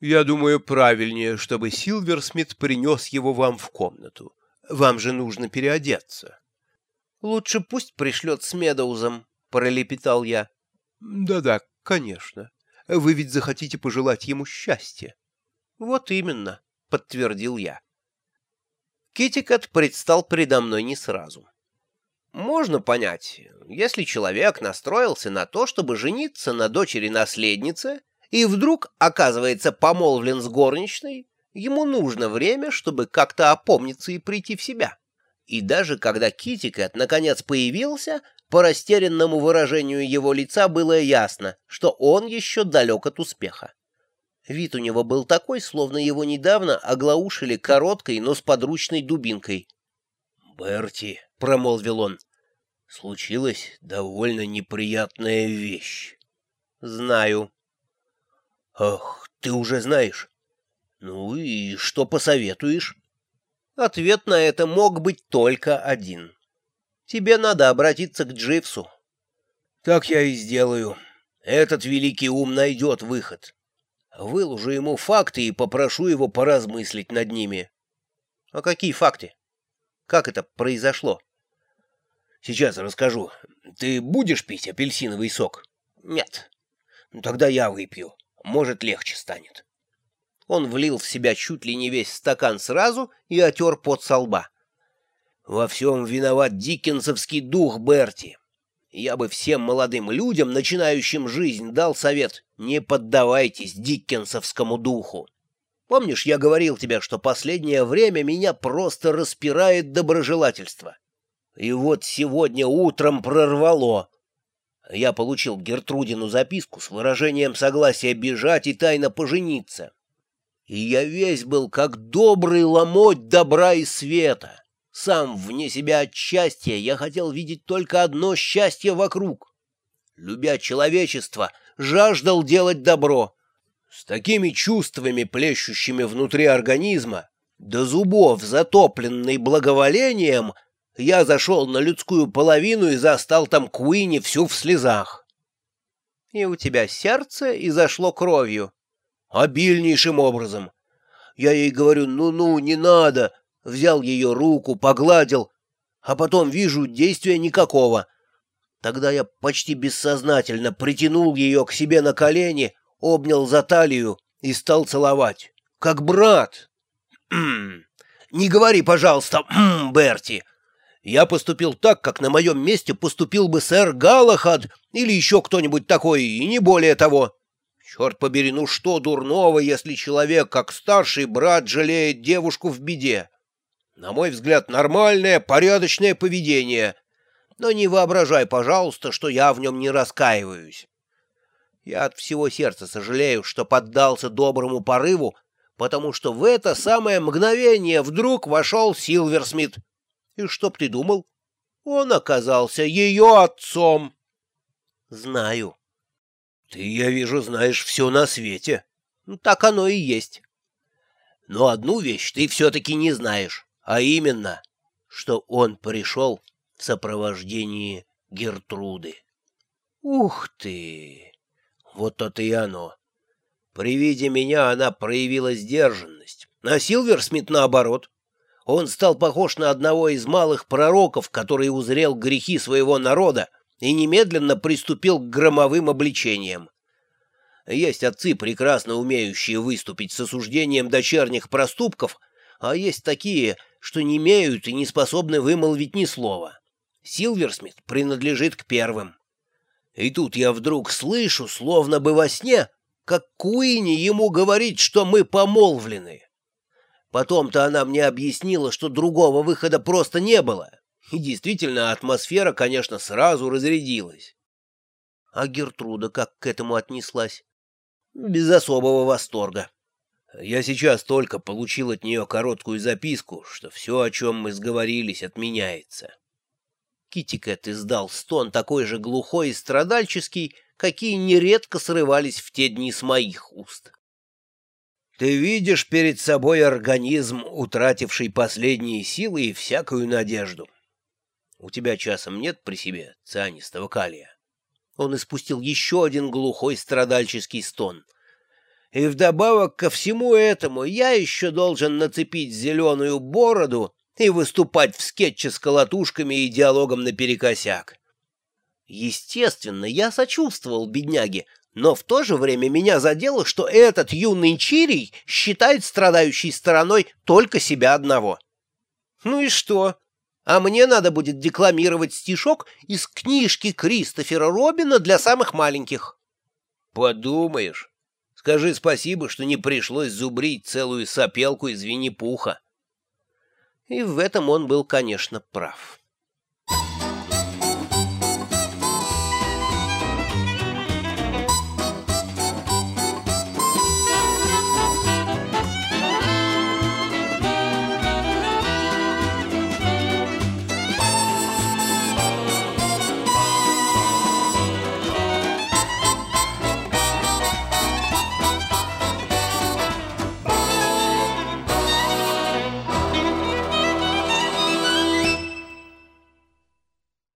Я думаю, правильнее, чтобы Силверсмит принес его вам в комнату. Вам же нужно переодеться. Лучше пусть пришлет с Медоузом, — пролепетал я. Да-да, конечно. Вы ведь захотите пожелать ему счастья. Вот именно, — подтвердил я. Китикет предстал передо мной не сразу. Можно понять, если человек настроился на то, чтобы жениться на дочери-наследнице, и вдруг оказывается помолвлен с горничной, ему нужно время, чтобы как-то опомниться и прийти в себя. И даже когда Китикет наконец появился, по растерянному выражению его лица было ясно, что он еще далек от успеха. Вид у него был такой, словно его недавно оглаушили короткой, но с подручной дубинкой. «Берти», — промолвил он, — «случилась довольно неприятная вещь». «Знаю». «Ах, ты уже знаешь? Ну и что посоветуешь?» Ответ на это мог быть только один. Тебе надо обратиться к Дживсу. Так я и сделаю. Этот великий ум найдет выход. Выложу ему факты и попрошу его поразмыслить над ними. А какие факты? Как это произошло? Сейчас расскажу. Ты будешь пить апельсиновый сок? Нет. Ну, тогда я выпью. Может, легче станет. Он влил в себя чуть ли не весь стакан сразу и отер пот со лба. Во всем виноват диккенсовский дух Берти. Я бы всем молодым людям, начинающим жизнь, дал совет «не поддавайтесь диккенсовскому духу». Помнишь, я говорил тебе, что последнее время меня просто распирает доброжелательство? И вот сегодня утром прорвало. Я получил Гертрудину записку с выражением согласия бежать и тайно пожениться. И я весь был как добрый ломоть добра и света. Сам вне себя от счастья я хотел видеть только одно счастье вокруг. Любя человечество, жаждал делать добро. С такими чувствами, плещущими внутри организма, до зубов затопленный благоволением, я зашел на людскую половину и застал там Куини всю в слезах. — И у тебя сердце изошло кровью? — Обильнейшим образом. Я ей говорю, ну-ну, не надо, взял ее руку, погладил, а потом вижу, действия никакого. Тогда я почти бессознательно притянул ее к себе на колени, обнял за талию и стал целовать. Как брат. Не говори, пожалуйста, Берти. Я поступил так, как на моем месте поступил бы сэр Галахад или еще кто-нибудь такой, и не более того. Черт побери, ну что дурного, если человек, как старший брат, жалеет девушку в беде? На мой взгляд, нормальное, порядочное поведение. Но не воображай, пожалуйста, что я в нем не раскаиваюсь. Я от всего сердца сожалею, что поддался доброму порыву, потому что в это самое мгновение вдруг вошел Силверсмит. И чтоб ты думал, он оказался ее отцом. Знаю. Ты, я вижу, знаешь все на свете. Так оно и есть. Но одну вещь ты все-таки не знаешь а именно, что он пришел в сопровождении Гертруды. Ух ты! Вот то-то и оно. При виде меня она проявила сдержанность, а Силверсмит наоборот. Он стал похож на одного из малых пророков, который узрел грехи своего народа и немедленно приступил к громовым обличениям. Есть отцы, прекрасно умеющие выступить с осуждением дочерних проступков, а есть такие, что не имеют и не способны вымолвить ни слова. Силверсмит принадлежит к первым. И тут я вдруг слышу, словно бы во сне, как Куини ему говорит, что мы помолвлены. Потом-то она мне объяснила, что другого выхода просто не было. И действительно, атмосфера, конечно, сразу разрядилась. А Гертруда как к этому отнеслась? Без особого восторга. Я сейчас только получил от нее короткую записку, что все, о чем мы сговорились, отменяется. Китикет издал стон такой же глухой и страдальческий, какие нередко срывались в те дни с моих уст. Ты видишь перед собой организм, утративший последние силы и всякую надежду. У тебя часом нет при себе цианистого калия? Он испустил еще один глухой страдальческий стон — И вдобавок ко всему этому я еще должен нацепить зеленую бороду и выступать в скетче с колотушками и диалогом наперекосяк. Естественно, я сочувствовал бедняге, но в то же время меня задело, что этот юный Чирий считает страдающей стороной только себя одного. Ну и что? А мне надо будет декламировать стишок из книжки Кристофера Робина для самых маленьких. Подумаешь, скажи спасибо, что не пришлось зубрить целую сопелку из Винни-Пуха. И в этом он был, конечно, прав.